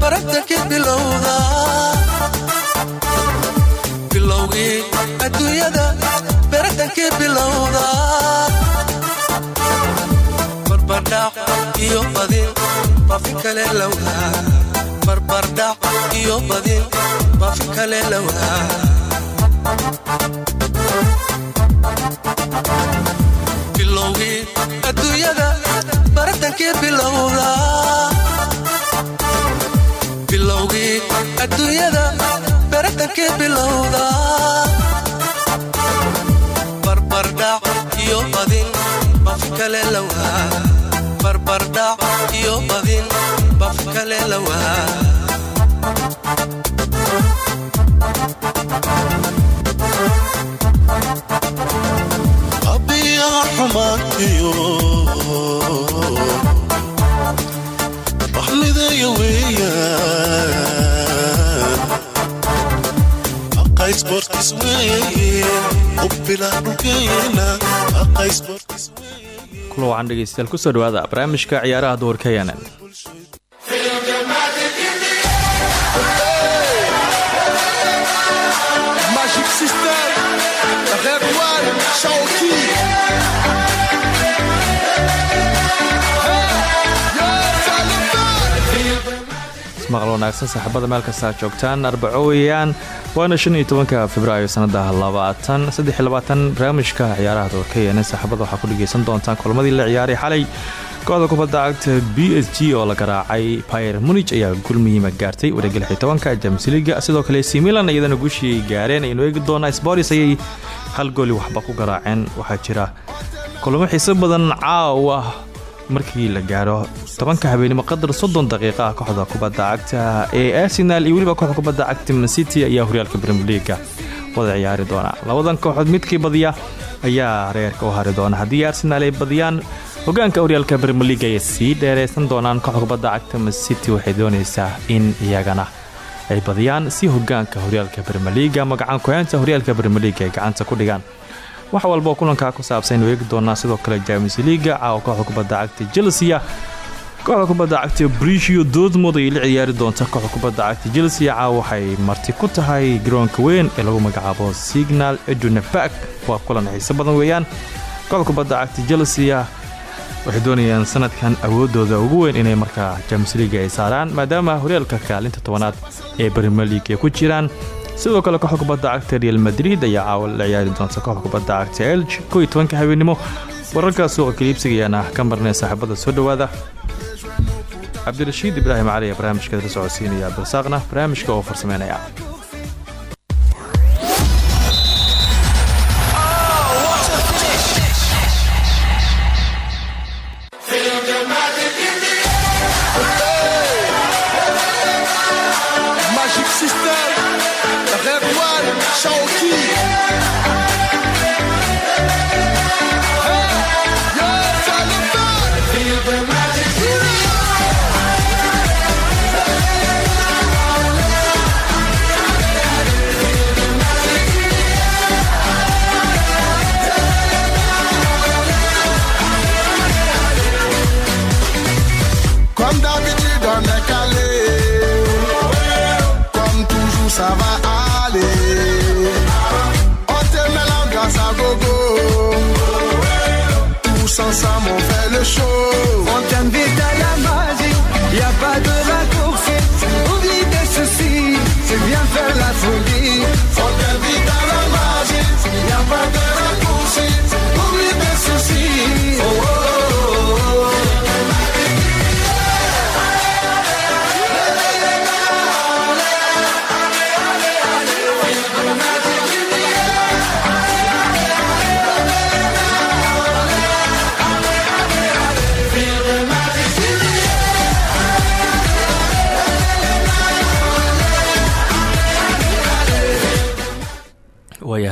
baratankii bilowda bilowgii adduunyada baratankii bilowda barbardhac iyo badin bafi kale lawaa barbardhac iyo badin bafi kale lawaa bilowgii adduunyada baratankii bilowda bilowgii adduunyada baratankii bilowda barbardhac iyo badin bafi kale lawaa. Barbardhac iyo badin bafi kale lawaa wacan dhegeystayaal ku soo dhawaada barnaamijka ciyaaraha duhurka yanan ismaqal wanaagsan saaxiibada meel kasta joogtaan arbaco weeyaan waana shan iyo tobanka februaayo sanada labaatan saddex iyo labaatan barnaamijka ciyaaraha waxaa ku dhegeysan doontaan kulamadii la ciyaaray xalay. Kooxda kubadda cagta b s g oo la garaacay pyr munij ayaa gul muhiima gaartay wareega lix iyo tobanka james liga sidoo kale c milan iyadana guushii gaareen aynu eegi doonaa sporis ayay hal gooli waxba ku garaaceen. Waxaa jira kulamo xiiso badan caawa markii la gaaro tobanka habeenimo qadar soddon daqiiqa ah kooxda kubadda cagta ee arsenal iyo weliba kooxda kubadda cagta mancity ayaa horyaalka brimier leaga wada ciyaari doona. Labadan kooxood midkii badiya ayaa reerka u hari doona. Haddii arsenal ay badiyaan hogaanka horyaalka brimier leaga ayay sii dheeraysan doonaan kooxda kubadda cagta mancity waxay doonaysaa in iyagana ay badiyaan si hogaanka horyaalka brimier leaga ama gacan ku-haanta horyaalka brimier leaga ay gacanta ku dhigaan wax walba oo kulankaa ku saabsan eegi doonaa sidoo kale james liga caawa kooxda kubadda cagta chelsea kooxda kubadda cagta brisio dortmund ayay la ciyaari doonta kooxda kubadda cagta chelsea caawa waxay marti ku tahay garoonka weyn ee lagu magacaabo signal eduna bark waa kulan xiiso badan weeyaan. Kooxda kubadda cagta chelsea waxay doonayaan sanadkan awoodooda ugu weyn inay markaa james liga ay saaraan maadaama horyaalka kaalinta tobanaad ee brimier league ay ku jiraan sidoo kale kooxda kubadda cagta real madrid ayaa caawa la ciyaari doonta kooxda kubadda cagta elg ko iyo tobanka habeenimo wararka suuqa kaliibsigayaana ka marnay saaxiibada soo dhowaada. Cabdirashiid ibraahim cali ee barnaamijka la socodsiinaya barsaaqna barnaamijka oo farsameynaya on est calé. Comme toujours, ça va aller. On te met la grâce à gogo. Tous ensemble, on fait le show.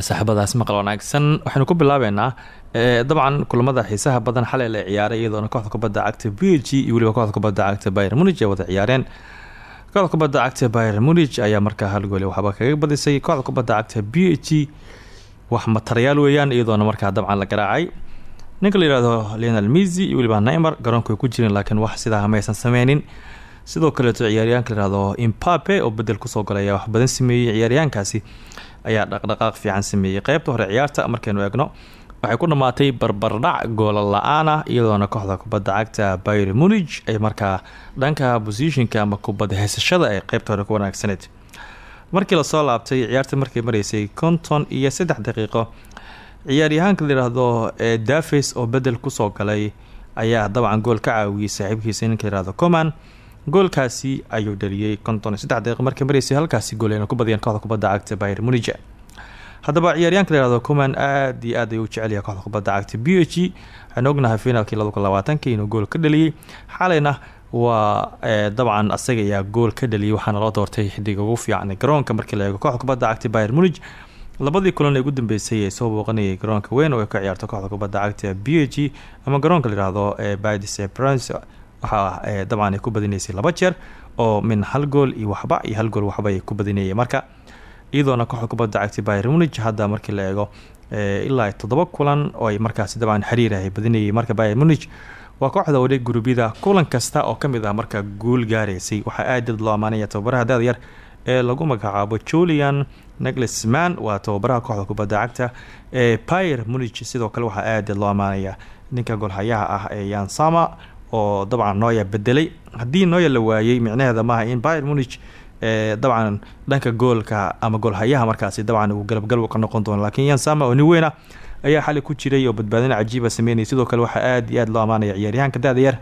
Saaxiibadaas maqal wanaagsan waxaynu ku bilaabeynaa dabcan kulamada xiisaha badan xalay la ciyaaray iyadoona kooxda kubadda cagta b g iyo weliba kooxda kubadda cagta byr munij ay wada ciyaareen. Kooxda kubadda cagta byr munij ayaa markaa hal gooli waxba kaga badisay. Kooxda kubadda cagta b wax matarayaal weeyaan iyadoona markaa dabcan la garaacay. Ninka la yihahdo leonel misi iyo weliba neymer garoonku ku jireen laakiin wax sidaa maysan sameynin. Sidoo kaleeto ciyaaryahanka layihahdo impape oo bedel ku soo galay wax badan sameeyey ciyaaryahankaasi ayaa dhaqdhaqaaq fiican sameeyey. Qeybta hore ciyaarta markaynu eegno waxay ku dhammaatay barbardhac goola la'aan ah iyadoona kooxda kubadda cagta bayr munig ay markaa dhanka bosishinka ama kubadda heysashada ee qeybta hore ku wanaagsaneed markii la soo laabtay ciyaarta markay maraysay konton iyo saddex daqiiqo ciyaaryahaanka layidhaahdo ee davis oo bedel ku soo galay ayaa dabcan gool ka caawiyey saaxiibkiisa ninka layihahdo coman goolkaasi ayuu dhaliyey konton saddex markay maraysay halkaasi gool ku badiyeen kooxda kubadda cagta bayr munig haddaba ciyaaryaanka layihahdo coman aad iyo aad ayuu u jecelyahay kooxda kubadda cagta b h g. Waxaanu ognahay inuu gool ka dhaliyey xalayna waa dabcan asaga ayaa gool ka dhaliyay waxaana loo doortay xidiga ugu fiican garoonka markii la eego kooxda kubadda cagta bayr munig labadii kulan ee ugu dambeysay ee soo booqanayay garoonka weyn oo ay ka ciyaarto kooxda kubadda cagta b ama garoonka layihahdo ee badis prince waxaa dabcan ay ku badinaysay laba jeer oo min hal gool iyo waxba iyo hal gool waxba ay ku badinayeen. Marka iyadoona kooxda kubadda cagta bayr munig hadda markii la eego ilaa toddoba kulan oo ay markaasi dabcan xiriir ay badinayay marka bayr munig waa kooxda wareeg gurubyada kulan kasta oo ka mid ah marka guul gaaraysay waxaa aadad loo ammaanaya tababaraha daada yar ee lagu magacaabo julian neglisman waa tababaraha kooxda kubadda cagta ee pyr munig sidoo kale waxaa aadad loo ammaanaya ninka golhayaha ah ee yansama oo dabcan nooya bedelay. Haddii nooya la waayey micnaheeda maaha in pyr munig dabcan dhanka goolka ama goolhayaha markaasi dabcan uu galabgalw ka noqon doono. Laakiin yansama oo nin weyna ayaa xali ku jiray oo badbaadin cajiiba sameynaya sidoo kale waxaa aad iyo aad loo ammaanaya ciyaaryahanka da-da yar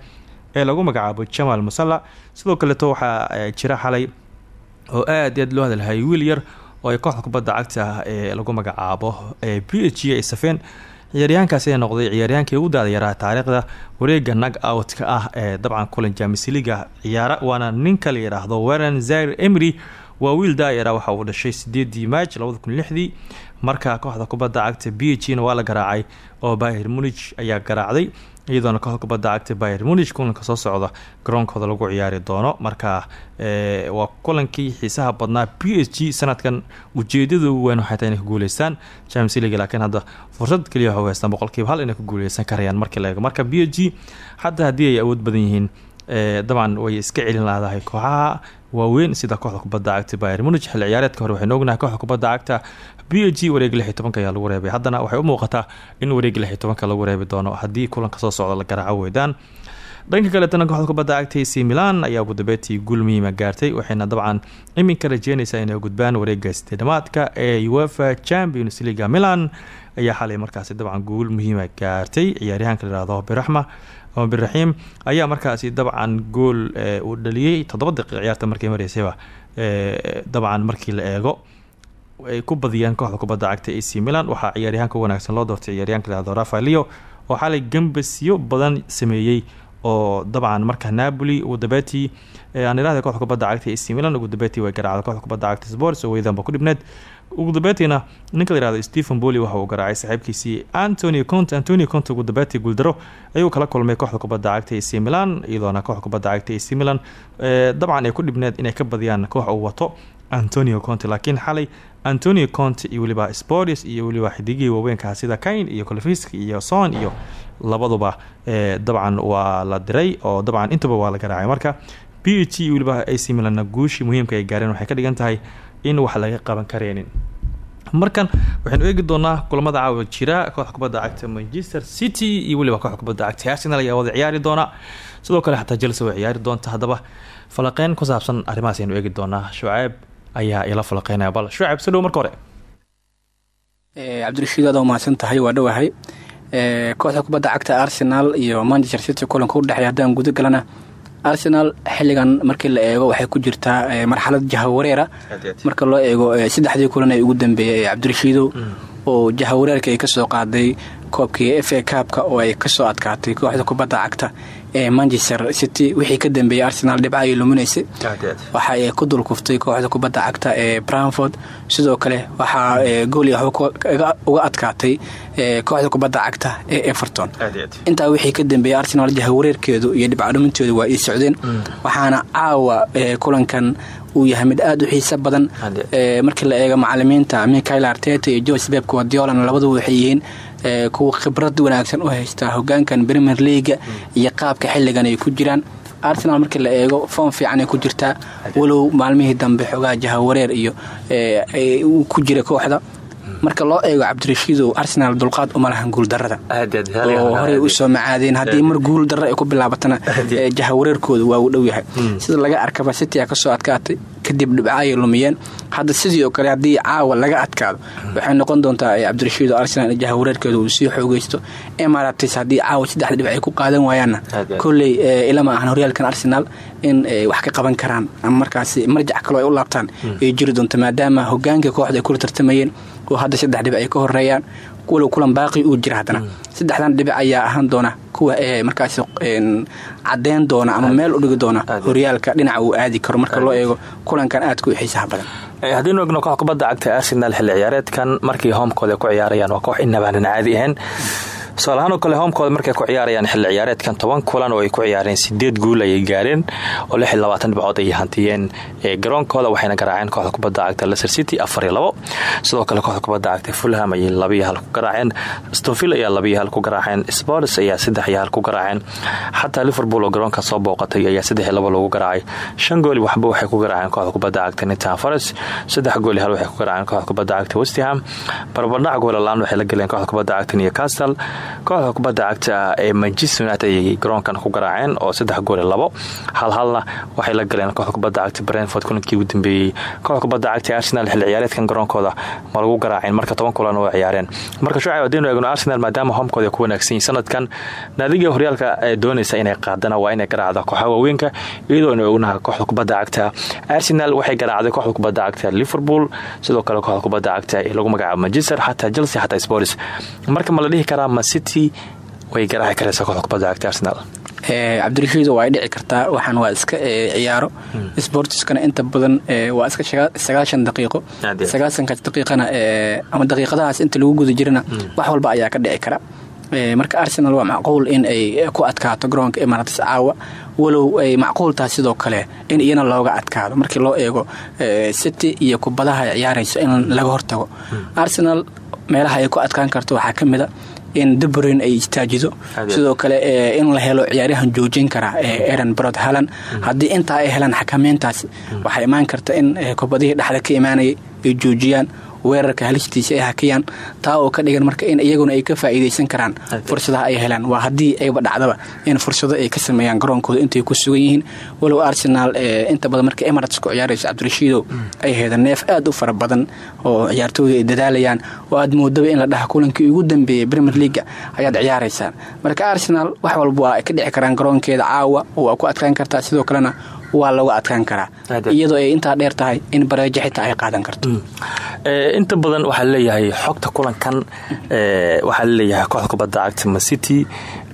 ee lagu magacaabo jamal musalla. Sidoo kaleeto waxaa jira xalay oo aad iyo aad loo hadalhayay wiil yar oo ay kooxda kubadda cagta ee lagu magacaabo b h ay safeen ciyaaryahankaasi ee noqday? Ciyaaryahankii ugu daada yaraa taariikhda wareega nag out-ka ah ee dabcan kulan jamis liga ciyaara waana ninka la yidhaahdo weren zair emry waa wiil daayara waxa uu dhashay sideedii maaj labada kun lixdii. Marka kooxda kubadda cagta b h na waa la garaacay oo bayr munig ayaa garaacday iyadoona kooxda kubadda cagta bayr munig kulanka soo socda garoonkooda lagu ciyaari doono. Marka waa kulankii xiisaha badnaa b h g sanadkan. Ujeedada ugu weyn waxay tahay inay ku guuleystaan. James league laakiin hadda fursad keliya waxay haystaan boqolkiiba hal inay ku guuleysan karayaan markii la marka b h g xataa haddii ay awood badan yihiin dabcan way iska celin laadahay kooxaha waaweyn sida kooxda kubadda cagta bayr munig xilli ciyaareedka hore waxaynu ognahay kooxda kubadda cagta b g wareeg lix iyo ayaa lagu reebay. Haddana waxay u muuqataa in wareeg lix iyo lagu reebi doono. Haddii kulanka soo socda la garaaco weydaan. Dhanka kaleetana kooxda kubadda cagta ac milan ayaa ugu dambeetii guul gaartay waxayna dabcan iminka rajeynaysaa inay gudbaan wareega sideedhamaadka ee uefa champions leaga milan ayaa xalay markaasi dabcan guul muhiima gaartay. Ciyaaryahanka layihahdo biraxma ama biraxiim ayaa markaasi dabcan gool uu dhaliyey toddoba daqiiq ciyaarta markay mareysayba dabcan markii la eego ay ku badiyeen kooxda kubadda cagta ac milan. Waxaa ciyaaryahanka wanaagsan loo doortay ciyaaryahanka layihahdo rafaelio oo xalay gambasyo badan sameeyey oo dabcan. Marka napoli ugu dambeetii aan irahda kooxda kubadda cagta ac milan ugu dambeetii way garaacday kooxda kubadda cagta sports oo weydanba ku dhibneed. Ugu dambeetiina ninka layihahdo stephen boli waxa uu garaacay saaxiibkiisii. Antonio conte antonio conte ugu dambeetii guuldaro ayuu kala kulmay kooxda kubadda cagta ac milan iyadoona kooxda kubadda cagta ac milan dabcan ay ku dhibneed inay ka badiyaan koox wato antonio conte. Laakiin xalay antonio conte iyo weliba sports iyo weliba xidigihii waaweynkaha sida kain iyo colfisk iyo son iyo labaduba dabcan waa la diray oo dabcan intaba waa la garaacay. Marka b iyo weliba ac milanna guushii muhiimka ay gaareen waxay ka dhigan tahay in wax laga qaban kareenin. Markan waxaynu eegi doonaa kulamada caawa jira kooxda kubadda cagta manchester city iyo weliba kooxda kubadda cagta arsenal ayaa wada ciyaari doona. Sidoo kale xataa chelsea way ciyaari doonta haddaba falaqeyn ku saabsan arrimahaas aynu eegi doonaa. Shucaab ayaa ila falaqeynaya bal shucaab soo dhow marka hore. Cabdirashiid aad mahadsan tahay waa dhowahay kooxda kubadda cagta arsenal iyo manchester city kulanka u dhexeeya haddaan guda galana arsenal xilligan markii la eego waxay ku jirtaa marxalad jahawareera. Marka loo eego saddexdii kulan ee ugu dambeeyay ee cabdirashiidow oo jahawareerka ay ka soo qaaday koobkii f a kaabka oo ay ka soo adkaatay kooxda kubadda cagta manchester city wixii ka dambeeyay arsenal dhibca ay luminaysay waxa ay ku dulkuftay kooxda kubadda cagta ee branford sidoo kale waxaa gooli waxba uga adkaatay kooxda kubadda cagta ee everton. Intaa wixii ka dambeeyay arsenal jahawareerkeedu iyo dhibcadhuminteedu waa ii socdeen. Waxaana caawa kulankan uu yahay mid aada u xiisa badan. Markii la eego macalimiinta michael arteta iyo george beb guardiolan labaduba waxay yihiin kuwa khibrad wanaagsan u haysta hogaankan premier leaga iyo qaabka xilligan ay ku jiraan. Arsenal markii la eego foom fiicanay ku jirtaa walow maalmihii dambe xoogaa jahawareer iyo ku jira kooxda. Marka loo eego cabdirashiidow arsenal dulqaad uma lahan guuldarada oo horey u soo macaadeen. Haddii mar guul darra ay ku bilaabatana jahawareerkooda waa uu dhow yahay. Sida laga arkaba citya ka soo adkaatay kadib dhibca ayay lumiyeen. Hadda sidii oo kale haddii caawa laga adkaado waxay noqon doontaa cabdirashiido arsenal jahawareerkeeda uu sii xoogeysto emarates haddii caawa saddex dhibic ay ku qaadan waayaanna kolley ilama ahan horyaalkan arsenal in wax ka qaban karaan ama markaasi marjac kaloo ay u laabtaan. Ay jiri doonto maadaama hogaanka kooxda ay kula tartamayeen oo hadda saddex dhibic ay ka horeeyaan walow kulan baaqi uu jira haddana. Saddexdan dhibic ayaa ahaan doona kuwa ee markaas cadeyn doona ama meel u dhigi doona horyaalka dhinaca uu aadi karo marka loo eego kulankan aadka u xiisaha badan. Haddiinu egno koox kubadda cagta arsenal xilli ciyaareedkan markii hoomkooda ku ciyaarayaan waa koox inabaanan caadi ahayn tusaalahaan oo kale hoomkooda markay ku ciyaarayaan xilli ciyaareedkan toban kulan oo ay ku ciyaareen sideed guul ayay gaareen oo lix iyo labaatan dhibcood ayay hantiyeen garoonkooda waxayna garaaceen kooxda kubadda cagta leicester city afar iyo labo. Sidoo kale kooxda kubadda cagta fulham ayay labiyo hal ku garaaceen stonville ayaa labiyo hal ku garaaceen spors ayaa saddex iyo hal ku garaaceen. Xataa liverpool oo garoonka soo booqatay ayaa saddex iyo labo garaacay. Shan gooli waxba waxay ku garaaceen kooxda kubadda cagta nintan forest saddex gooli hal waxay ku garaaceen kooxda kubadda cagta westham barbardhac goolalaan waxay la galeen kooxda kubadda cagta newcastle kooxda kubadda cagta ee manchester united ayay garoonkan ku garaaceen oo saddex gooli labo. Halhalna waxay la galeen kooxda kubadda cagta brentford kulankii ugu dambeeyey kooxda kubadda cagta arsenal xilli ciyaareedkan garoonkooda ma lagu garaaceen marka toban kulan oo ciyaareen. Marka shucayb haddaynu eegno arsenal maadaama hoomkooda ku wanaagsan sanadkan naadiga horyaalka ee doonaysa inay qaadana waa inay garaacda kooxaha waaweynka iyadoo aynu ognaha kooxda kubadda cagta arsenal. Waxay garaacday kooxda kubadda cagta liverpool sidoo kale kooxda kubadda cagta ee lagu magacaabo manchester xataa chelsea xataa spors marka ma la dhihi karaa macity way garaaci karaysa kooxda kubadda cagta arsenal. Cabdirashiido waa ay dhici kartaa waxaan waa iska ciyaaro. Sportiskana inta badan waa iska sagaashan daqiiqo. Sagaasankaas daqiiqana ama daqiiqadahaas inta lagu guda jirana wax walba ayaa ka dhici kara. Marka arsenal waa macquul in ay ku adkaato garoonka emarates caawa. Walow ay macquul tahay sidoo kale in iyana looga adkaado. Markii loo eego city iyo kubadaha ay ciyaarayso in laga hortago. Arsenal meelaha ay ku adkaan karto waxaa ka mida in dubrin ay istaajido sidoo kale in la helo ciyaaryahan joojin kara eran brod halan haddii intaa ay helaan xakameyntaasi waxaa imaan karta in kubadihii dhexda ka imaanayay ay joojiyaan weerarka halistiisa ay hakiyaan taa oo ka dhigan marka in iyaguna ay ka faa'iidaysan karaan fursadaha ay helaan. Waa haddii ayba dhacdaba in fursado ay ka sameeyaan garoonkooda intay ku sugan yihiin. Walow arsenal inta badan marka emirates ku ciyaarayso cabdirashiidow ay heeda neef aad u fara badan oo ciyaartooyda ay dadaalayaan. Oo aad moodaba in la dhaha kulankii ugu dambeeyay premier leaga ayaad ciyaaraysaan. Marka arsenal wax walba waa ay ka dhici karaan garoonkeeda caawa oo waa ku adkaan kartaa. Sidoo kalena waa laga adkaan karaa. Iyadoo ay intaa dheer tahay in bareejo xitaa ay qaadan karto. Inta badan waxaa leeyahay xogta kulankan waxaa la leeyahay kooxda kubadda cagta macity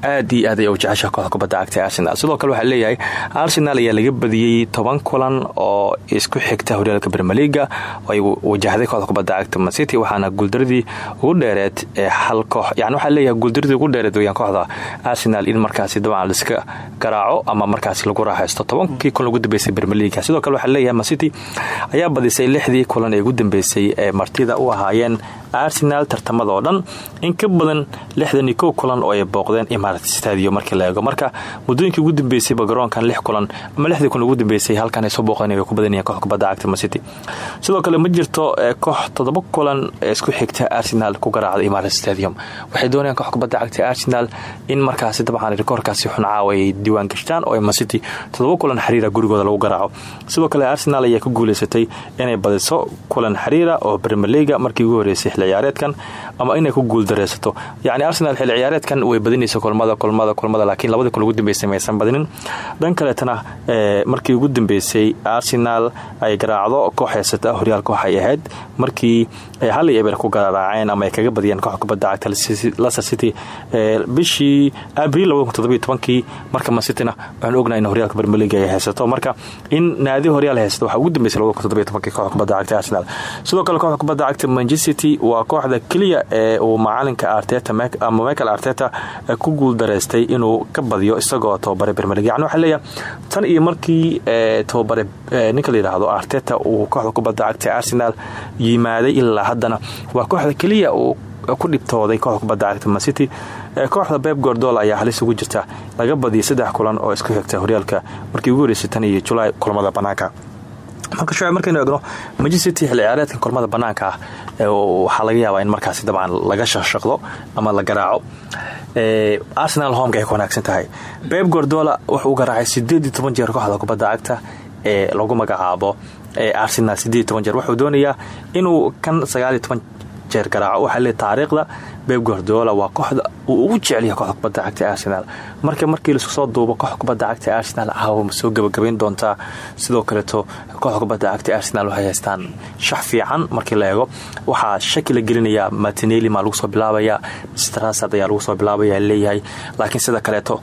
aad iyo aad ay u jecesha kooxda kubadda cagta arsenal. Sidoo kale waxaa leeyahay arsenal ayaa laga badiyey toban kulan oo isku xigta horyaalka bermeliga oo ay wajahday kooxda kubadda cagta macity waxaana guuldaradii ugu dheereed hal koox yani waxaa leeyahay guuldaradii ugu dheereed weyaan kooxda arsenal in markaasi dabcan laiska garaaco ama markaasi lagu raaxaysto. Tobankii kulan ugu dambeysay bermeliga sidoo kale waxaa leeyahay macity ayaa badisay lixdii kulan ee ugu dambeysay ee martida u ahaayeen arsenal tartamada oo dhan in ka badan lixdan iyo kow kulan oo ay booqdeen imarat stadium markii la eego. Marka muddooyinkii ugu dambeysayba garoonkan lix kulan ama lixdii kulan ugu dambeysay halkan ay soo booqdeen way ku badanayeen kooxda kubadda cagta sidoo kale ma jirto koox toddoba kulan isku xigta arsenal ku garaacda imarat stadium. Waxay doonayaan kooxda cagta arsenal in markaasi dabcan rikoorkaasi xun caawa ay gashtaan oo macity toddoba kulan xiriira gurigooda lagu garaaco. Sidoo kale arsenal ayaa ku guuleysatay inay badiso kulan xiriira oo bermeliga markii xilli ciyaareedkan ama inay ku guuldareysato. Yacni arsenal xilli way badinaysa kulmada kulmada kulmada laakiin labadii kun ugu dambeysay maysan badinin. Dhan kaleetana markii ugu dambeysay arsenal ay garaacdo koox haysata horyaalka waxay ahayd. Markii hal iyo eber ku garaaceen ama ay kaga badiyeen kooxda kubadda cagta leicester city bishii abril kii marka mancityna waxaan ognahay in horyaalka bermeliga ay haysato. Marka in naadi horyaal haysato waxaa ugu dambeysay kooxda kubadda cagta arsenal. Sidoo kale kooxda kubadda cagta manchester city waa kooxda keliya ee uu macalinka arteta ama michael arteta ku guuldaraystay inuu ka badiyo isagoo tobabare bermelig yani waxaa leeyahay tan iyo markii tobabare ninka la yidhaahdo arteta uu kooxda kubadda cagta arsenal yimaaday ilaa haddana. Waa kooxda keliya uu ku dhibtooday kooxda kubadda cagta mancity kooxda beb gordol ayaa halis ugu jirta. Laga badiyay saddex kulan oo isku xigta horyaalka markii ugu horeysay tan iyo julaay kulamada banaanka. Marka shucib markaynu eegno manchester city xilli ciyaareedkan kulamada banaanka ah waxaa laga yaabaa in markaasi dabcan laga shaqshaqdo ama la garaaco. Arsenal homka ay ku tahay. Beb gordola wuxuu garaacay sideed toban jeer kooxda kubadda cagta ee lagu magacaabo arsenal sideed toban jeer. Wuxuu doonayaa inuu kan sagaal iyo toban jeer garaaco waxaa lee taariikhda. Beb guardiola waa kooxda uu ugu jecelyahay kooxda cagta arsenal. Marka markii la isku soo duubo kooxda cagta arsenal caawa ma soo gabagabayn doontaa? Sidoo kaleeto kooxda cagta arsenal waxay haystaan shax fiican markii la eego. Waxaa shaki la gelinayaa martineli lagu soo bilaabaya strasad ayaa lagu soo bilaabaya leeyahay. Laakiin sida kaleeto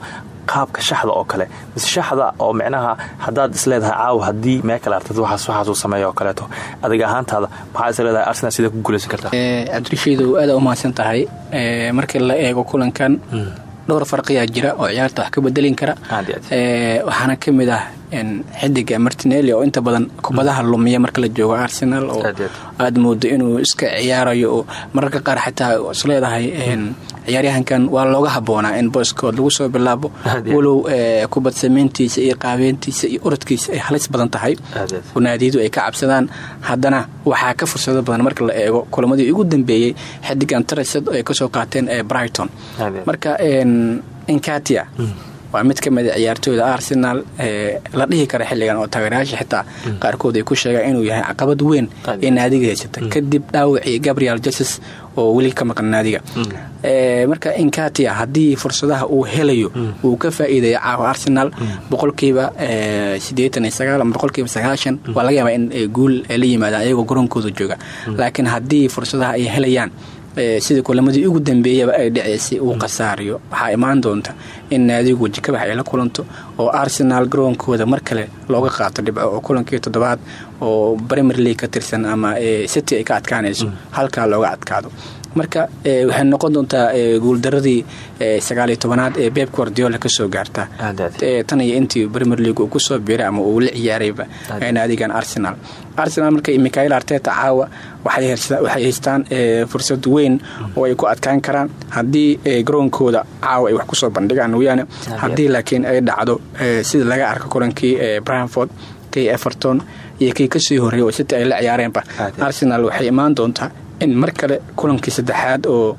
qaabka shaxda oo kale. Mise shaxda oo micnaha haddaad isleedahay caawa haddii mee kale artad waxaas waxaasuu sameeya oo kaleeto. Adiga ahaantaada maxaa isleedahay arsenal sidee ku guulaysan kartaa? Cabdirashiidow aada u mahadsan tahay. Markii la eego kulankan dhowr farqiyaa jira oo ciyaarta wax ka bedelin kara. Waxaana ka mid ah xidiga martinelli oo inta badan kubadaha lumiya marka la joogo arsenal oo aada moodo inuu iska ciyaarayo oo mararka qaar xitaa isleedahay ciyaaryahankan waa looga haboonaa in booskood lagu soo bilaabo. Walow kubad samayntiisa iyo qaabeyntiisa iyo uradkiisa ay halis badan tahay. Oo naadiyadu ay ka cabsadaan. Haddana waxaa ka fursado badan marka la eego kulamadii ugu dambeeyey xidigan tarasad ay ka soo qaateen ee brighton. Marka inkatia waa mid ka mid a ciyaartooyda arsenal la dhihi kara xilligan oo taageerayaasha xitaa qaarkood ay ku sheegaan inuu yahay caqabad weyn ee naadiga haysata. Kadib dhaawacii gabriel jesus oo weli ka maqan naadiga. Marka inkatia haddii fursadaha uu helayo uu ka faa'iideeya caawa arsenal boqolkiiba sideetan iyo sagaal ama boqolkiiba sagaashan waa laga yaabaa in guul ay la yimaadaan ayagoo garoonkooda jooga. Laakiin haddii fursadaha ay helayaan sidii kulamadii ugu dambeeyaba ay dhaceysay uu khasaariyo. Waxaa imaan doonta in naadigu wajikabax ay la kulanto oo arsenal garoonkooda mar kale looga qaato dhibco oo kulankii toddobaad oo premier league ka tirsan ama city ay ka adkaanayso. Halkaa looga adkaado marka waxay noqon doontaa guuldaradii sagaaliyo tobanaad ee beeb guardiola ka soo gaarta. Tan iyo intii premier league uu ku soo biiray ama uu la ciyaarayba naadigan arsenal. Arsenal marka michael arteta caawa waxay haystaan fursad weyn oo ay ku adkaan karaan. Haddii garoonkooda caawa ay wax ku soo bandhigaan mooyaane haddii laakiin ay dhacdo sida laga arko kulankii branford kii everton iyo kii ka sii horreeyay oo city ay la ciyaareenba. Arsenal waxay imaan doontaa in mar kale kulankii saddexaad oo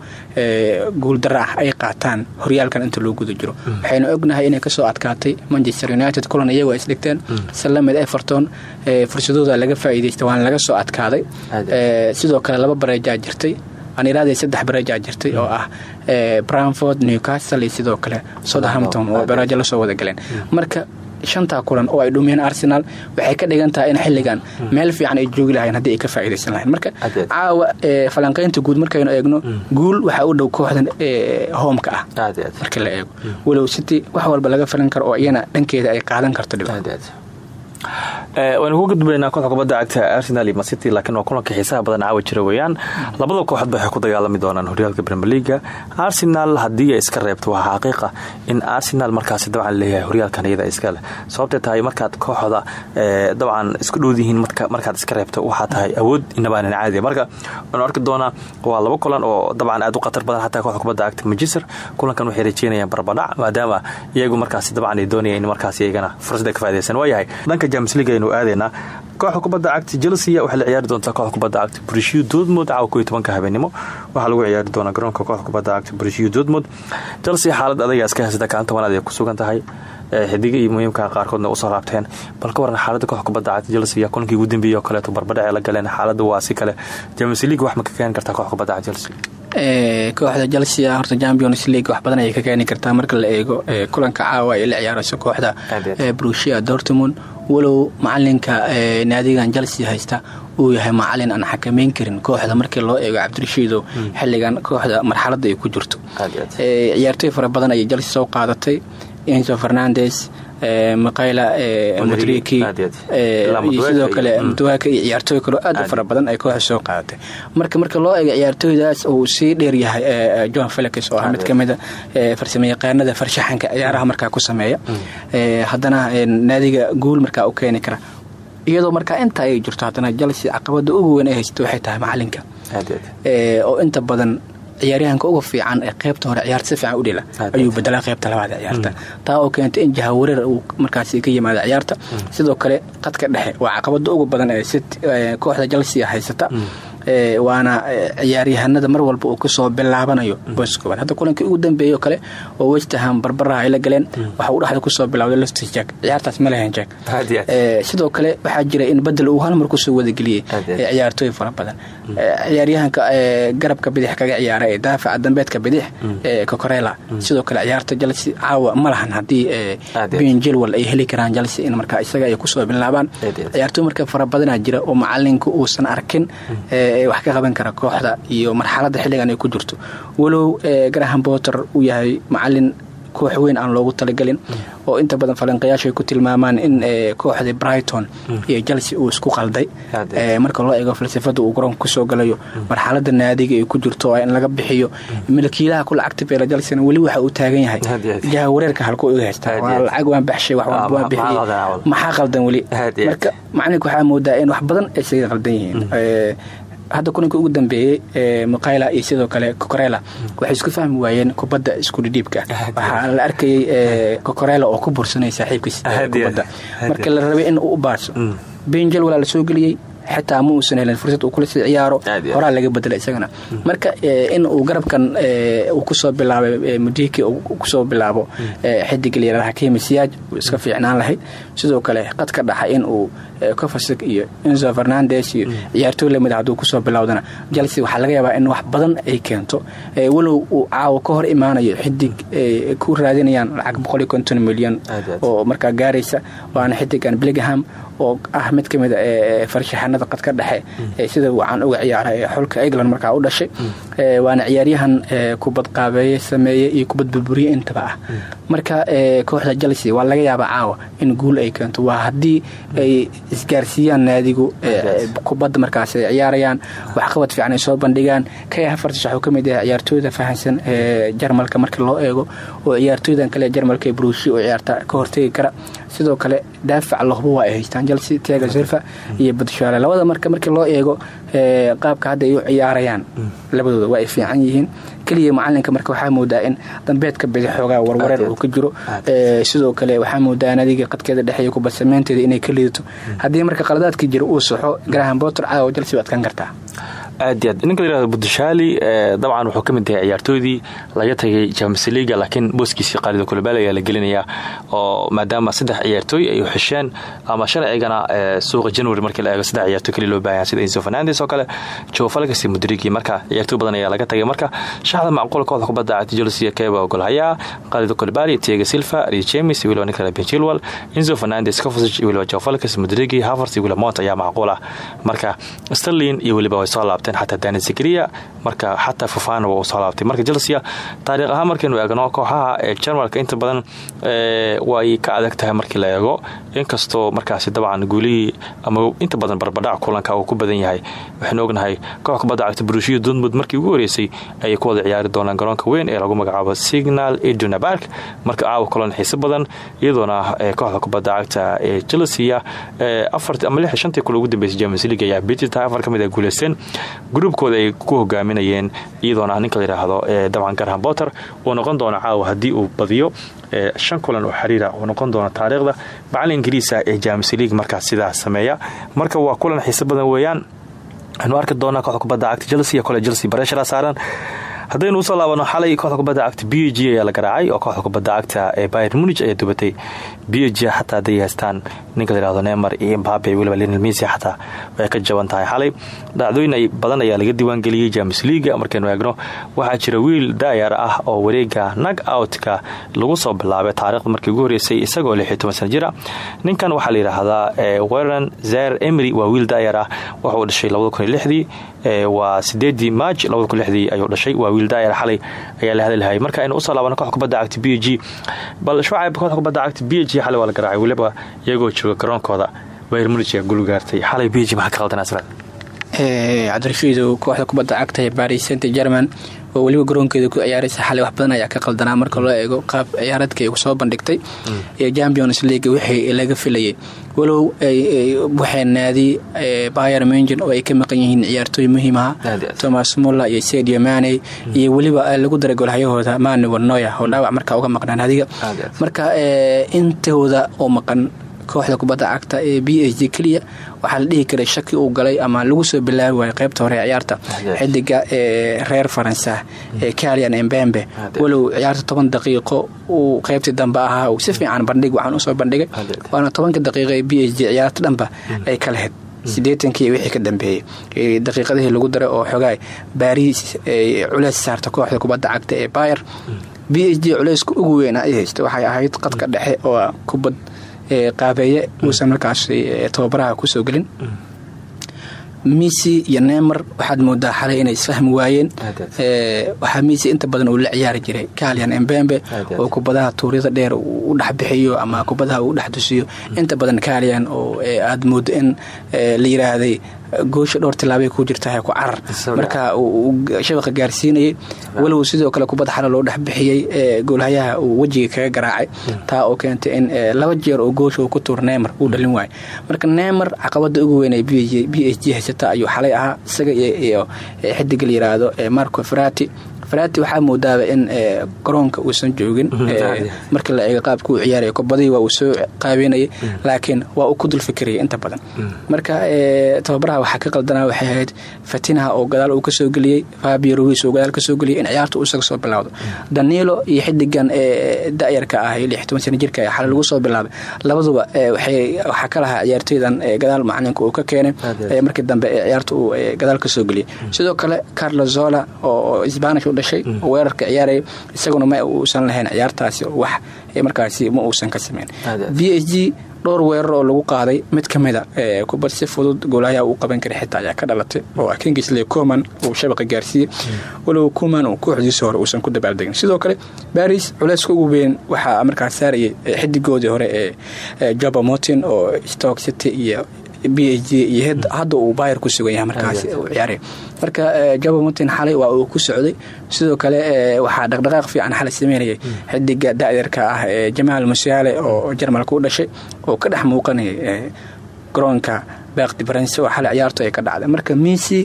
guuldara ah ay qaataan horyaalkan inta loo guda jiro. Waxaynu ognahay inay ka soo adkaatay manchester united kulan iyagoo ay isdhigteen salamed everton fursadooda laga faa'iidaysta waana laga soo adkaaday. Sidoo kale laba bareejaa jirtay aan iraada saddex bareejaa jirtay oo ah branford newcastle iyo sidoo kale southampton. Oo bareejo la soo wada galeen. Marka shantaa kulan oo ay dhumiyeen arsenal waxay ka dhigan tahay in xilligan meel fiican ay joogi lahayn haddii ay ka faa'iidaysan lahayn. Marka caawa falanqaynta guud markaynu eegno guul waxaa u dhow kooxdan hoomka ah. Marka la eego. Walow city wax walba laga filan karo oo iyana dhankeeda ay qaadan karto dhib waynu ku gudbaynaa kooxda kubadda cagta arsenal iyo macity laakiin waa kulanka xiisaha badan caawa jira weeyaan. Labada kooxood ba waxay ku dagaalami doonaan horyaalka premier leaga arsenal haddii ay iska reebto waa xaqiiqa in arsenal markaasi dabcan leeyahay horyaalkan iyada iska leh. Sababtay tahay markaad kooxda dabcan isku dhowdihiin markaad iska reebto waxaa tahay awood inabaanan caadiya marka waanu arki doonaa waa laba kulan oo dabcan aad u khatar badan xataa kooxda kubadda cagta manchester. Kulankan waxay rajeynayaan barbadhac maadaama iyagu markaasi dabcan ay doonayaan in markaasi iyagana fursada ka faa'idaysan waayahay dhanka james league aynu aadaynaa kooxda kubadda cagta chelsea waxay la ciyaari doontaa kooxda kubadda cagta brishiyo dortmund. Caawa ko iyo tobanka habeenimo waxaa lagu ciyaari doonaa garoonka kooxda kubadda cagta brishiyo dortmund. Chelsea xaalad adaga iska haysata kaalin tobanaad ay ku sugan tahay. Xidiga iyo muhiimka qaarkoodna u soo laabteen. Bal ka waran xaalada kooxda kubadda cagta chelsea kulankii ugu dambeeyey oo kaleeto barbadhac la galeen. Xaalada waa si kale. James league wax ma ka keeni kartaa kooxda kubadda cagta chelsea? Kooxda chelsea horta champions league wax badan ayay ka keeni kartaa. Marka la eego kulanka caawa ay la ciyaarayso kooxda brushia dortmund walow macalinka naadigan chelsea haysta uu yahay macalin aan xakameyn karin kooxda. Markii loo eego cabdirashiidow xilligan kooxda marxaladda ay ku jirto. Ciyaartooy fara badan ayay chelsea soo qaadatay. Enzo fernandes maqayla mudriki iyo sidoo kale mudwaaka iyo ciyaartooy kaleo aad u fara badan ay kooxa soo qaadatay marka marka loo eego ciyaartooydaas uu sii dheer yahay john felix oo ah mid kamida farsamayaqaanada farshaxanka ciyaaraha markaa ku sameeya. Haddana naadiga guul markaa u keeni kara. Iyadoo markaa inta ay jirto haddana chelsea caqabada ugu weyn ay haysta waxay tahay macalinka. Oo inta badan ciyaaryahanka uga fiican ee qaybta hore ciyaarta si fiican u dhila ayuu bedelaa qaybta labaad ee ciyaarta. Taa oo keentay in jahawareer uu markaasi ka yimaado ciyaarta. Sidoo kale qadka dhexe waa caqabada ugu badan ee kooxda chelsea haysata Ee, waana ee, ciyaaryahanada mar walba uu ka soo bilaabanayo koowaad. Hadda kulankii ugu dambeeyey oo kale oo westham barbaraha ay la galeen waxa uu dhexda ku soo bilowday lester jack. Ciyaartaas ma lahayn aad. Ee, sidoo kale waxaa jira in bedel uu hal mar ku soo wadageliyey ciyaartooy fara badan. Ee, ciyaaryahanka ee, garabka bidix kaga ciyaara ee daafaca dambeedka bidix ee cocorella. Sidoo kale ciyaarta chelsea caawa ma lahan haddii ben jilwal ay heli karaan chelsea in markaa isaga ay ku soo bilaabaan. Ciyaartooy marka fara badanaa jira oo macalinku uusan arkin ee, wax ka qaban kara kooxda iyo marxaladda xilligan ay ku jirto. Walow graham potter uu yahay macalin koox weyn aan loogu talagelin oo inta badan falanqayaashu ay ku tilmaamaan in kooxda brighton iyo chelsea uu isku qalday. Marka loo eego falsafada uu garoonka ku soo galayo marxalada naadiga ay ku jirto in laga bixiyo milkiilaha ku lacagta beela chelsea weli waxa uu taagan yahay. Jaha wareerka halku iga haystaa lacag waan baxshay wax walba waan ma- bixiyey. maxaa qaldan weli marka macalinka waxaa moodaa in wax badan ay isaga qaldan yihiin. Ee, hadda kulanka ugu dambeeyey ee, muqayla iyo sidoo kale cocorella waxay isku fahmi waayeen kubadda isku dhidhiibka waxaa la arkayay ee, cocorella oo ku bursanay saaxiibkiis ee, Aad iyo aad. kubadda. Aad marka la rabay in uu u baarso benjel walaa la soo geliyey xitaa ma uusan helin fursad uu kula sii ciyaaro. Horaa laga bedelay isagana. Marka ee, in uu garabkan ku soo bilaabay mudiki uu ku soo bilaabo ee, xidiga layirahda hakiimi siyaaj iska fiicnaan lahayd sidoo kale qadka dhaxa in uu ee, kofasik iyo enzo fernandes iyo ciyaartooy la mid ah hadduu ku soo bilowdana. Chelsea waxaa laga yaabaa in wax badan ay keento. Ee, walow uu caawa ka hor imaanayo xidig ee, ku raadinayaan lacag boqol iyo konton milyan oo markaa gaaraysa waana xidigan billingham oo ah mid ka mid a ee farshaxanada qadka dhexe. Ee sida wacan uga ciyaara ee xulka england markaa u dhashay. Ee, waana ciyaaryahan ee, kubad qaabeeye sameeye iyo kubad burburiye intaba ah. Marka ee, kooxda chelsea waa laga yaabaa caawa in guul ay keento. Waa haddii ay isgaarsiiyaan naadigu ee, kubadda markaas ay ciyaarayaan. Waxqabad fiican ay soo bandhigaan. Kaya hafartish waxuu ka mid yahay ciyaartooyda fahansan ee jarmalka marka loo eego oo ciyaartooydan kale jarmalka ee brushi oo ciyaarta ka hortegi kara. Sidoo kale daafac lohbo waa ay haystaan. Chelsea tiago silva iyo badshaale labada marka markii loo eego ee, qaabka hadda ay u ciyaarayaan labadooda waa ay fiican yihiin keliya macalinka marka waxaa moodaa in dambeedka bidi xoogaa warwareer uu ka jiro. Ee, sidoo kale waxaa moodaa nadiga qadkeeda dhexe iyo kubad sameynteeda inay ka liidato. Haddii marka qaladaadka jira uu saxo graham potter caawa chelsea waad kan kartaa aad aad. Ninka la yiraahdo budushaali ee, dabcan wuxuu ka mid yahay ciyaartooydii laga tagay champions league laakiin booskiisii qaalido kulabal ayaa la gelinayaa oo maadaama saddex ciyaartooy ay xisheen ama sharcigana ee, suuqa january markii la eego saddex ciyaartooy kaliya loo baahan sida enzo fernandes oo kale joe falgas iyo mudrigi marka ciyaartooy badan ayaa laga tagay. Marka shaxda macquul kooxda kubadda cagta chelsea keba ogolhayaa qaalido kulabali tiago silva rio james wiliba nicola benchilwell enzo fernandes cofosic iyo wiliba joe falgas mudrigi havers iyo wiliba mont ayaa macquul ah. Marka sterlin iyo weliba way soo laabteen xataa dani zikriya marka xataa fofana waa uu soo laabtay. Marka chelsea taariikh ahaan markaynu eegno kooxaha ee jarmalka inta badan way ka adag tahay markii la eego. Inkastoo markaasi dabcan guulihii ama inta badan barbadhac kulanka uu ku badan yahay. Waxaynu ognahay koox kubadda cagta brushia dortmund markii ugu horeysay ayay ku wada ciyaari doonaan garoonka weyn ee lagu magacaabo signal iduna park. Marka caawa kulan xiiso badan iyadoona ee, kooxda kubadda cagta ee chelsea afarti ama lix shantii kule ugu dambeysay champions league ayaa biti tahay afar ka mid a guuleysteen gruubkooda ay ku hogaaminayeen iyadoona ninka la yidhaahdo dabcan garham potter uu noqon doona caawa haddii uu badiyo shan kulan oo xiriira uu noqon doona taariikhda macalin ingiriisa ee champions league markaas sidaas sameeya. Marka waa kulan xiiso badan weeyaan. Waxaynu arki doonaa kooxda kubadda cagta chelsea kole chelsea bareshara saaran. Haddaynu u soo laabano xalay kooxda kubadda cagta b g ayaa la garaacay oo kooxda kubadda cagta ee bayern munich ayaa dubatay b g xataa hadday haystaan ninka la yihahdo neymar iyo mbabe weliba lionel messi xataa way ka jaban tahay. Xalay dhacdooyin badan ayaa laga diiwaangeliyey james leaga markaynu eegno waxaa jira wiil daayar ah oo wareega nag outka lagu soo bilaabay taariikhda markii ugu horeysay isagoo sana jira. Ninkan waxaa la yidhaahdaa ee, weran zer emery waa wiil daayar ah wuxuu dhashay lixdii ee, waa sideedii maaj lixdii ayuu dhashay waa wiil daayar xalay ayaa la hadalhayay marka aynu u soo laabano kooxda kubadda cagta b g bal shucayb kooxda kubadda cagta b g xalay waa garaacay weliba iyagoo jooga garoonkooda bayern munich ayaa gul gaartay. Xalay b g maxaa ka qaldan asraad cabdirashiidow kooxda kubadda cagta ee paris saint german oo weliba garoonkeeda ku ciyaaraysa xalay wax badan ayaa ka qaldanaa. Marka loo eego qaab ciyaareedka ay soo bandhigtay ee champions league wixii laga filayay walow waxay naadi bayer mingen oo ay ka maqan yihiin ciyaartooy muhiim aha thomas mulla iyo sadio mane iyo weliba lagu daray golhahyahooda mani wanoya oo dhaawac markaa uga maqnaa naadiga marka intooda oo maqan kooxda kubadda cagta ee b h d keliya. Waxaa la dhihi karay shaki uu galay ama lagu soo bilaabi waayay qaybta hore ciyaarta xidiga ee reer faransa ee kalian embembe walow ciyaarta toban daqiiqo uu qaybtii dambe ahaa. Uu si fiican bandhig waxaan u soo bandhigay. Waana tobanka daqiiqo ee b h d ciyaarta dhanba ay ka lahayd sideetankii wixii ka dambeeyey daqiiqadihii lagu daray oo xogaa baariis culeys saarta kooxda kubadda cagta ee bayer. B h d culeyska ugu weyn ay haysta waxay ahayd qadka dhexe oo kubad qaabeeye uusan markaas tababaraha ku soo gelin. Misi iyo neymar waxaad moodaa xalay inay isfahmi waayeen. Waxaa misi inta badan uu la ciyaari jiray kalian embembe oo kubadaha tuuryada dheer u dhexbixiyo ama kubadaha uu dhex dusiyo inta badan kalian oo aad moodo in la yiraahday goosha dhowr tilaabay ku jirtahay ku carar. Marka shabaqa gaarsiinayay walow sidoo kale kubad xala loo dhexbixiyey ee goolhayaha uu wejiga kaga garaacay. Taa oo keentay in laba jeer oo goosha uu ku tuur neymar uu dhalin waayo. Marka neymar caqabada ugu weyn ee b h g haysata ayuu xalay ahaa isaga iyo xidiga la yiraahdo marco frati farati waxaa moodaaba in garoonka uusan joogin. Markii la eego qaabka uu ciyaaraya kubadihii waa uu soo qaabeynayay laakiin waa uu ku dul fikiraya inta badan. Marka tababaraha waxaa ka qaldanaa waxay ahayd fatinaha oo gadaal uu ka soo geliyey fabio ruis oo gadaal ka soo geliyay in ciyaarta uu isaga soo bilowdo danilo iyo xidigan da'yarka ah iyo lix toban sana jirka ee xalay lagu soo bilaabay. Labaduba waxaa ka lahaa ciyaartoydan gadaal macalinka uu ka keenay markii dambe ciyaarta uu gadaal ka soo geliyay. Sidoo kale carlos zola oo spanish dhashay oo weerarka ciyaaraya isaguna ma uusan lahayn ciyaartaasi wax markaasi ma uusan ka sameyn. B h g dhowr weerar oo lagu qaaday mid ka mida kubad si fudud goolahayaa uu qaban karay xitaa ayaa ka dhalatay oo kingisley coman uu shabaqa gaarsiiyey. Walow coman uu kooxdiisa hore uusan ku dabaaldegin sidoo kale baris culeyska ugu weyn waxaa markaas saarayay xidigoodii hore ee joba motin oo stock city iyo b h iyo hadda uu bayer ku sugan yahay markaas. Ciyaaraya marka jabo mutin xalay waa uu ku socday. Sidoo kale waxaa dhaqdhaqaaq fiican xalay sameynayay. Xidiga da'yarka ah ee jamaal musiaale oo jarmalka u dhashay oo ka dhex muuqanayay garoonka baaqdi faranse oo xalay ciyaartu ay ka dhacday. Marka misi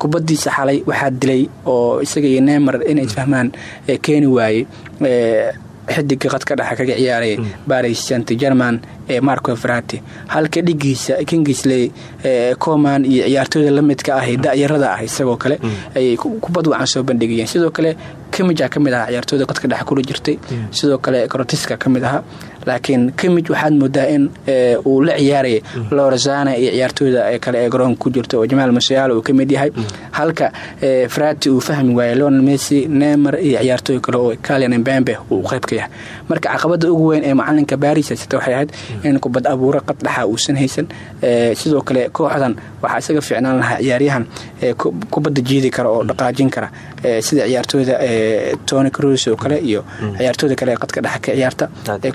kubadiisa xalay waxaa dilay oo isaga iyo neymar inay isfahmaan keeni waayey xidiga qadka dhexe kaga ciyaaraya baris st german ee marco frati halka dhigiisa kingisley coman iyo ciyaartooyda lamidka ah ee da'yarada ah isagoo kale ayay kubad wacan soo bandhigayeen. Sidoo kale kamija ka mid aha ciyaartooyda qadka dhexe kula jirtay. Sidoo kale corotiska ka mid aha laakiin kamij waxaad moodaa in uu la ciyaaraya lorzana iyo ciyaartooyda kale ee garoonka ku jirta oo jamaal musiaal uu ka mid yahay. Halka frati uu fahmi waayay lonal messi neymar iyo ciyaartooy kale oo calian mbembe uu qayb ka yahay. Marka caqabada ugu weyn ee macalinka baris haysata waxay ahayd in kubad abuuro qad dhaxa uusan haysan sidoo kale kooxdan waxaa isaga fiicnaan lahaa ciyaaryahan kubadda jiidi kara oo dhaqaajin kara sida ciyaartooyda tony crus oo kale iyo ciyaartooyda kale ee qadka dhexa ka ciyaarta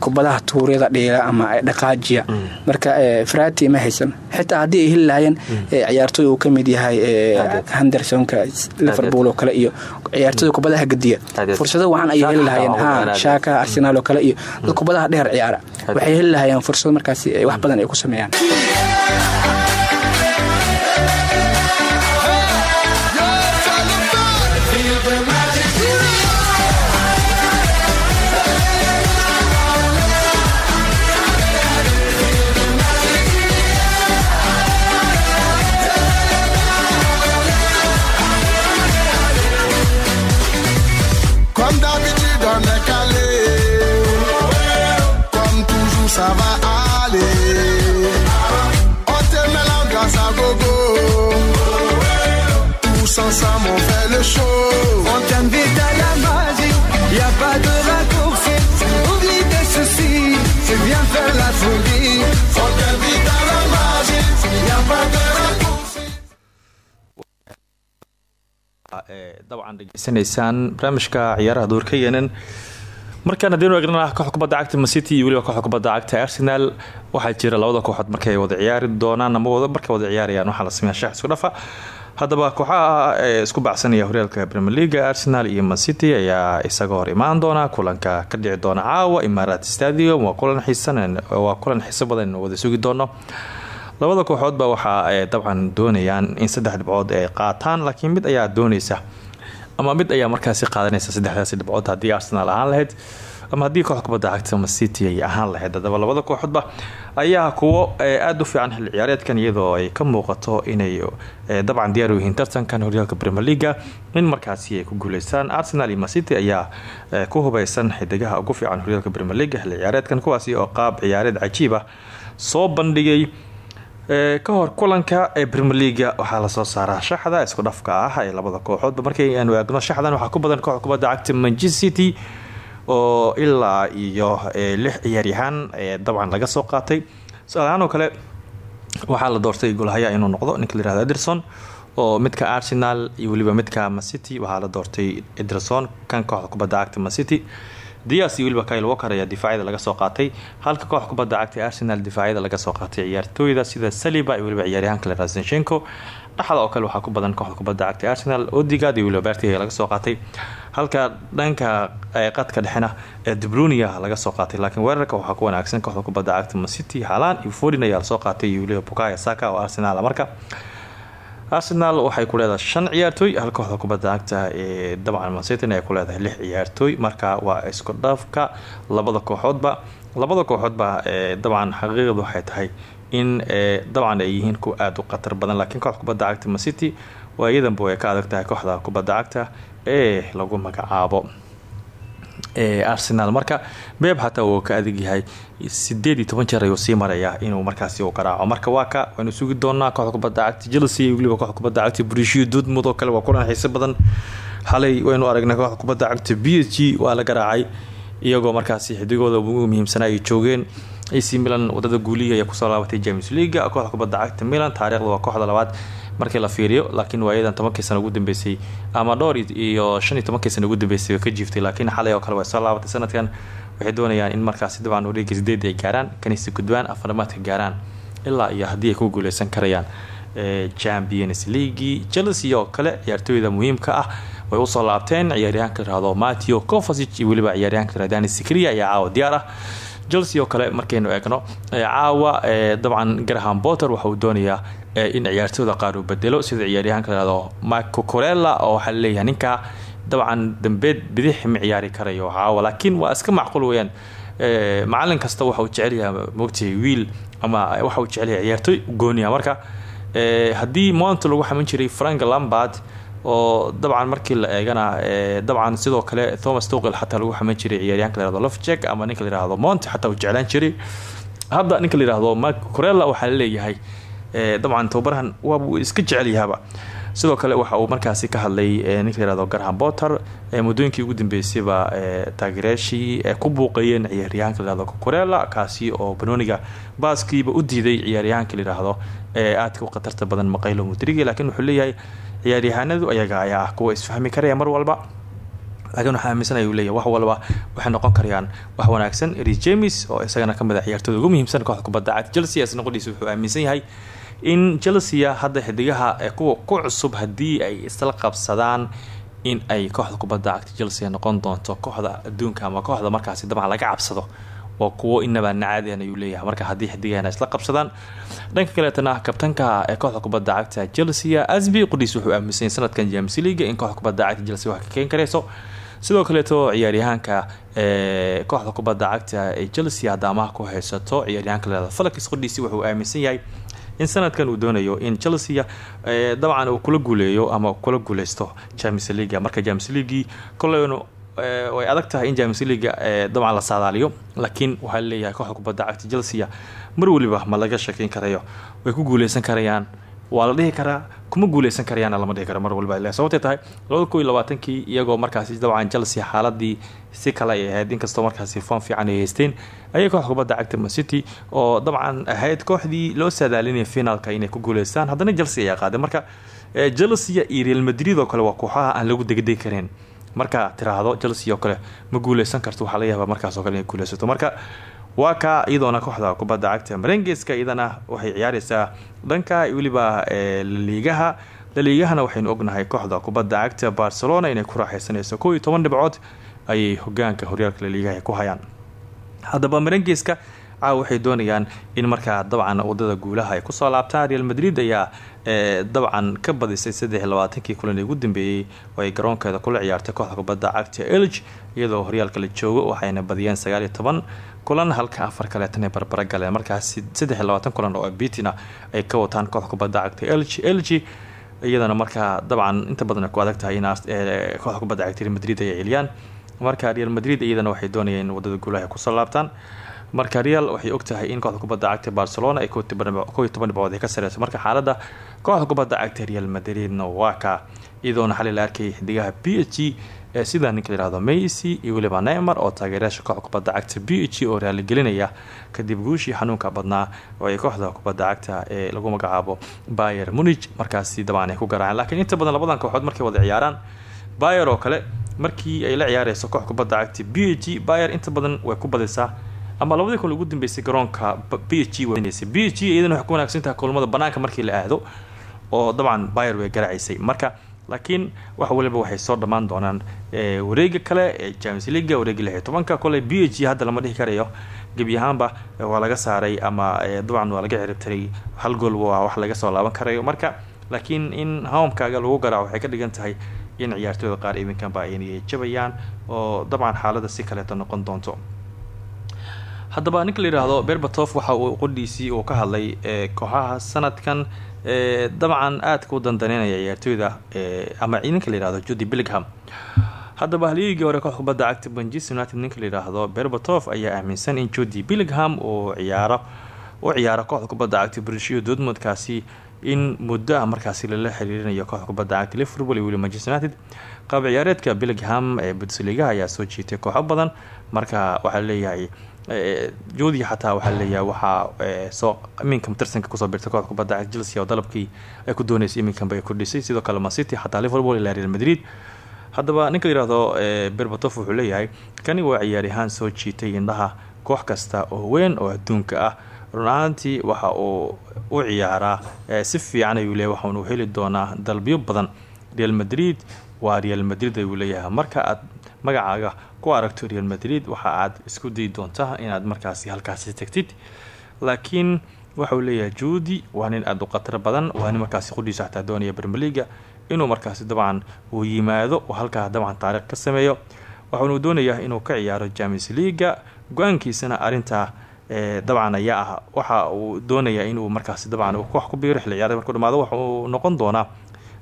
kubadaha tuuryada dhiila ama dhaqaajiya. Marka frati ma haysan. Xitaa haddii ay heli lahaayeen ciyaartooy uu ka mid yahay hendersonka liverpool oo kale iyo ciyaartooyda kubadaha gediya fursado wacan ayay heli ha shaaka arsenaal oo kale iyo dad kubadaha dheer ciyaara. Waxay heli lahaayeen fursado markaasi wax badan ay ku sameeyaan Tous ensemble, on fait le show. On t'invite à la magie, y a pas de raccourci. Oublie tes soucis, c'est bien faire la folie. On t'invite à la magie. Y a pas de raccourci. dabcan dhegeysanaysaan barnaamijka ciyaaraha duurka yeenan markaan haddiinu eegnana koox kubadda cagta macity iyo weliba koox kubadda cagta arsenal waxaa jira labada kooxood markay wada ciyaari doonaan ama markay wada ciyaarayaan waxaa la sameeya shax isku dhafa haddaba kooxaha isku baxsanaya horyaalka premier leaga arsenal iyo mancity ayaa isaga hor imaan doona kulanka ka dhici doona caawa imaaraat stadium. Waa kulan xiiso badan wada sugi doono. Labada kooxoodba waxa ay dabcan doonayaan in saddex dhibcood ay qaataan laakiin mid ayaa dooneysa ama mid ayaa markaasi qaadanaysa saddexdaasi dhibcood haddii arsenal ahaan lahayd ama haddii koox kubadda cagta macity ay ahaan lahayd haddaba labada kooxoodba ayaa kuwo aada u fiican xil ciyaareedkan iyadoo ay ka muuqato inay dabcan diyaar u yihiin tartankan horyaalka premier leaga in markaasi ay ku guuleystaan arsenal iyo macity ayaa ku hubeysan xidigaha ugu fiican horyaalka premier leaga xil ciyaareedkan kuwaasi oo qaab ciyaareed cajiib ah soo bandhigay. Ka hor kulanka ee premier leaga waxaa la soo saaraa shaxda isku dhafka ah ee labada kooxoodba markii aanu eegno shaxdan waxaa ku badan koox manchester city oo ilaa iyo lix ciyaaryahaan dabcan laga soo qaatay. Su'aalahaan oo kale waxaa la doortay golhaya inuu noqdo ninka layirahdo ederson oo midka arsenal iyo weliba midka macity waxaa la doortay ederson kan kooxda kubadda cagta macity dias iyo weliba kyle walker ayaa difaacyada laga soo qaatay. Halka koox kubadda cagta arsenal difaacyada laga soo qaatay ciyaartooyda sida saliba iyo weliba ciyaaryahanka le rasenchenko dhaxda oo kale waxaa ku badan kooxda kubadda cagta arsenal. Odigad iyo berti laga soo qaatay. Halka dhanka qadka dhexena ee dubrunia laga soo qaatay. Laakiin weerarka waxaa ku wanaagsan kooxda kubadda cagta. Macity halan iyo fodin ayaa la soo qaatay iyo weliba saka oo arsenal marka. Arsenal waxay ku leedahay shan ciyaartooy hal kooxda kubadda cagta ee dabcan mancity ay ku leedahay lix ciyaartooy. Marka waa isku dhafka labada kooxoodba labada kooxoodba dabcan xaqiiqadu waxay tahay in dabcan ay yihiin ku aada u khatar badan. Laakiin kooxda kubadda cagta macity waa iyadanba way ka adag tahay kooxda kubadda cagta ee lagu magacaabo. Arsenal. Marka beeb xataa uu ka adag yahay. Sideed iyo jeer ayuu sii maraya inuu markaasi uu garaaco marka waa ka waynu sugi doonaa kooxda kubadda cagta chelsea weliba kooxda kubadda cagta brishio dudmud oo kale waa kulan xiise badan. Xalay waynu aragnay kooxda kubadda cagta b waa la garaacay iyagoo markaasi xidigooda ugu muhiimsanaa ay joogeen ac milan waddada guuliya ayaa ku soo laabatay james leaga kooxda kubadda cagta milan taariikhda waa kooxda labaad markii la fiiriyo laakiin waayadan tobankii sana ugu dambeysay. Ama dhowr iyo shan iyo tobankii ugu dambeysay ka jiiftay laakiin xalay oo kale way soo laabatay sanadkan waxay doonayaan in markaasi dabcan wareega sideed ay gaaraan kanisi gudbaan afarnamaadka gaaraan ilaa iyo haddii ay ku guuleysan karayaan champions leagui chelsea oo kale ciyaartooyda muhiimka ah way u soo laabteen ciyaaryahanka layirahdo mateo covasic iyo weliba ciyaaryahanka layirahdo sikria ayaa caawa diyaar ah chelsea oo kale markaynu eegno caawa dabcan graham potter waxa doonayaa in ciyaartooyda qaar uu bedelo. Sida ciyaaryahanka layirahdo marco corella oo waxaa ninka dabcan dambeed bidix ma karayo caawa. Laakiin waa iska macquul weyaan macalin kasta waxa uu jecelyaha mogtahay wiil ama waxa uu jecelyahay ciyaartooy gooniya marka haddii monto lagu xaman jiray frank lambard oo dabcan markii la eegana dabcan sidoo kale thomas tuqil xataa lagu xaman jiray ciyaaryahanka layirahdo lofjek ama ninka layirahdo monte xataa uu jeclaan jiray. Hadda ninka layirahdo mark corella waxaa la leeyahay dabcan tababarahan waabuu iska jecelyahaaba sidoo kale waxa uu markaasi ka hadlay ninka layirahdo garham potter muddooyinkii ugu dambeysayba taageerayaashii ku buuqayeen ciyaaryahanka layirahdo corella kaasi oo banooniga baaskiiba u diiday ciyaaryahanka layirahdo aadka u khatarta badan maqaylo mudrigi laakiin wuxuu leeyahay ciyaaryahanadu ayaga ayaa ah kuwa isfahmi karaya mar walba. Laakiin waxaa aaminsanaya uu leeyahy wax walba waxay noqon karayaan wax wanaagsan. Eri james oo isagana ka mid a ciyaartooda ugu muhiimsan kooxda kubadda cagta chelsea isna qodhiisa wuxuu aaminsan yahay in chelsea hadda xidigaha kuwa ku cusub haddii ay isla qabsadaan in ay kooxda kubadda cagta chelsea noqon doonto kooxda adduunka ama kooxda markaasi dabcan laga cabsado waa kuwo inaba nacaadian ayuu leeyahay. Marka haddii xidigahana isla qabsadaan dhanka kaleetana kabtanka ee kooxda kubadda cagta chelsea asbi qudhiis wuxuu aaminsan sanadkan james leaga in kooxda kubadda cagta chelsea wax ka keen kareyso sidoo kaleeto ciyaaryahaanka kooxda kubadda cagta ee chelsea hadda amaha ku haysato ciyaaryahanka leeda falakis qudhiisi wuxuu aaminsan yahay in sanadkan uu doonayo in chelsea dabcan uu kula guuleeyo ama kula guuleysto james leaga marka james leagui koleynu way adag tahay in james leaga dabcan la saadaaliyo laakiin waxaa la leeyahay kooxda kubadda cagta chelsea mar weliba ma laga shakeyn karayo way ku guuleysan karayaan. Waa la dhihi karaa kuma guuleysan karayaana lama dhihi karo mar walba sababtay tahay labada ko labaatankii iyagoo markaasi dabcan chelsea xaaladii si kale ay ahayd inkastoo markaasi foon fiican ay ayay kooxda kubadda cagta macity oo dabcan ahayd kooxdii loo saadaalinaya finaalka inay ku guuleystaan. Haddana chelsea ayaa qaaday. Marka chelsea iyo real madrid oo kale waa kooxaha aan lagu degdegi kareyn marka tiraahdo chelsea oo kale ma guuleysan karto waxaa laga yaabaa markaas oo kale inay guuleysato marka waa ka iyadoona kooxda kubadda cagta marengeska iyadana waxay ciyaareysaa dhanka weliba laliigaha laliigahana waxaynu ognahay kooxda kubadda cagta barcelona inay ku raaxeysanayso kow iyo toban dhibcood ayay hogaanka horyaalka laliigaha ku hayaan. Haddaba marangiiska caawa waxay doonayaan in markaa dabcan waddada guulaha ay ku soo laabtaan real madrid ayaa dabcan ka badisay saddex labaatankii kulan ugu dambeeyey oo ay garoonkeeda kula ciyaartay kooxda kubadda cagta elg iyadoo horyaalka la joogo waxayna badiyeen sagaal toban kulan halka afar kaleetan ay barbara galeen. Markaas saddex labaatan kulan oo bitina ay ka wataan kooxda kubadda cagta elg elg iyadana markaa dabcan inta badan ku adag tahay in kooxda kubadda cagta madrid ay celiyaan. Marka real madrid iyadana waxay doonayeen waddada guulaha ku soo laabtaan marka real waxay ogtahay in kooxda kubadda cagta barcelona ay kow iyo toban dhibcood ay ka sareyso. Marka xaalada kooxda kubadda cagta real madridna waa ka iyadoona xali la xidigaha b g ee sida ninka layihahdo mesy iyo weliba neymar oo taageerayaasha kooxda cagta b g oo raaligelinaya kadib guushii xanuunka badnaa oo ay kooxda kubadda cagta ee lagu magacaabo bayer munich. Markaasi dabcan ay ku garaaceen laakiin inta badan labadan kooxood markay wada ciyaaraan bayer oo kale markii ay la ciyaareyso kubadda cagta b g inta badan way ku badisaa ama labadii kun ugu dambeysay garoonka b g b iyadana waxay ku wanaagsantahay kulmada banaanka markii la aado oo dabcan bayer way garaacaysay marka laakiin wax waliba waxay soo dhammaan doonaan wareega kale ee james leaga wareega lix iyo tobanka kole hadda lama dhihi karayo. Gebi ahaanba waa laga saaray ama dabcan waa laga ciribtiray hal gool waa wax laga soo laaban karayo. Marka laakiin in homekaaga lagu garaaco waxay ka dhigan tahay in ciyaartooyda qaar iminkanba ay jabayaan oo dabcan xaalada si kaleeto noqon doonto haddaba ninka la yidhaahdo berbatof waxa uu qodhiisii uu ka hadlay kooxaha sanadkan dabcan aadka u dandaneynaya ciyaartooyda ama ninka la yihahdo judi billingham haddaba halyeygii hore koox kubadda cagta manchester united ninka la yidhaahdo berbatof ayaa aaminsan in judi billingham uu ciyaaro u ciyaaro kooxda kubadda cagta brishiyo doodmoodkaasi in muddo ah markaasi lala xiriirinayo kooxda kubadda cagta liverpool iyo weli manchester united. Qaab ciyaareedka billingham ee bundesliga ayaa soo jiitay kooxo badan marka waxaa leeyahay joodi xataa waxaa leeyahay waxaa soo iminka tarsanka ku soo birtay kooxda kubadda cagta chelsea oo dalabkii ay ku dooneysay iminkanba ay kordhisay sidoo kale mancity xataa liverpool ilaa real madrid. Haddaba ninka la yihahdo berbatof wuxuu leeyahay kani waa ciyaaryahaan soo jiitay indhaha koox kasta oo weyn oo adduunka ah. Run waxa uu u ciyaaraa. Si fiican ayuu leeyahy waxaunu heli doonaa dalbiyo badan. Real madrid waa real madrid ayuu leeyahay. Marka aad magacaaga ku aragto real madrid waxa aad isku dayi doontaa inaad markaasi halkaasi tagtid. Laakiin waxauu leeyahay juudi waa nin aada u khatar badan waa nin markaasi qudhiisa xataa doonaya inuu markaasi dabcan uu yimaado oo halkaa dabcan taariikh ka sameeyo. Waxaunu doonayaa inuu ka ciyaaro james leaga go'aankiisana arintaa dabcan ayaa ah. Waxa uu doonayaa inuu markaasi dabcan koox ku biiro xilli markuu dhamaado waxa uu noqon doonaa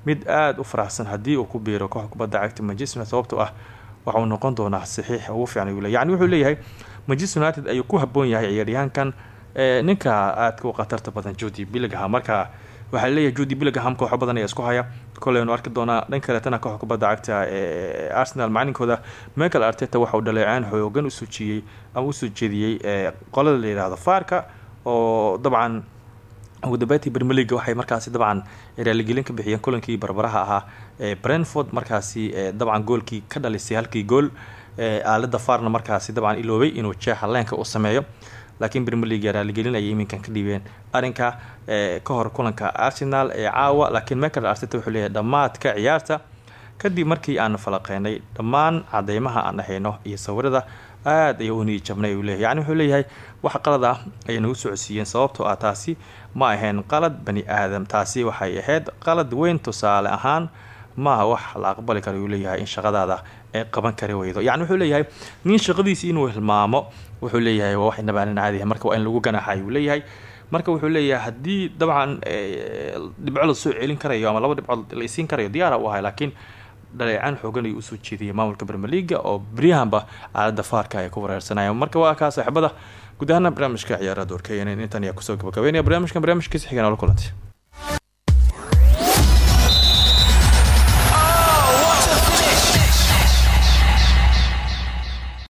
mid aada u faraxsan haddii uu ku biiro koox kubadda cagta manchester sababtoo ah waxauu noqon doonaa saxiix ugu fiican ayuu le yani wuxuu leeyahay manchester united ayuu ku haboon yahay ciyaaryahaankan ninka aadka u khatarta badan judi billingham marka waxaa leeyahay judi billingham kooxo badan ayaa isku haya. Koleynu arki doonaa dhan kaleetana kooxa kubadda cagta ee arsenal macalinkooda michael arteta waxa uu dhaleecaan xoogan u soo jiiyey ama u soo jeediyey qolada la faarka oo dabcan ugu dambeyntii bermeliga waxay markaasi dabcan raaligelin ka bixiyeen kulankii barbaraha ahaa ee brentford. Markaasi dabcan goolkii ka dhalisay halkii gool aalada faarna markaasi dabcan iloobay inuu jeexa leenka u sameeyo. Laakiin bermeliga raaligelin ayay iminkan ka dhiibeen arrinka ka hor kulanka arsenal ee caawa. Laakiin michael arteta wuxuu leeyahay dhammaadka ciyaarta. Kadib markii aan falaqeynay dhammaan cadeymaha aan ahayno iyo sawirada aada ayaa u niijabnay uu leeyahy yani wuxuu leeyahay wax qalad ah ayay nagu socodsiiyeen sababtoo ah taasi ma ahayn qalad bani aadam taasi waxay ahayd qalad weyn tusaale ahaan maaha wax la aqbali kara leeyahay in shaqadaada ay qaban kari weydo. Yani wuxuu leeyahay nin shaqadiisi inuu hilmaamo wuxuu leeyahay waa wax nabaanin caadiya marka waa in lagu ganaxay uu leeyahay. Marka wuxuu leeyahay haddii dabcan dhibco la soo celin karayo ama laba dhibcood la isiin karayo diyaara u ahay laakiin dhaleecaan xoogan ayuu u soo jeediyay maamulka bermeliga oo beryahanba aalada faarka ay ku wareersanayeen marka waa kaa saaxiibada guud ahaana barnaamijka ciyaaraha doorka intan ayaa ku soo gabagabeynaya barnaamijkan barnaamijkiisa xigan oola kulantay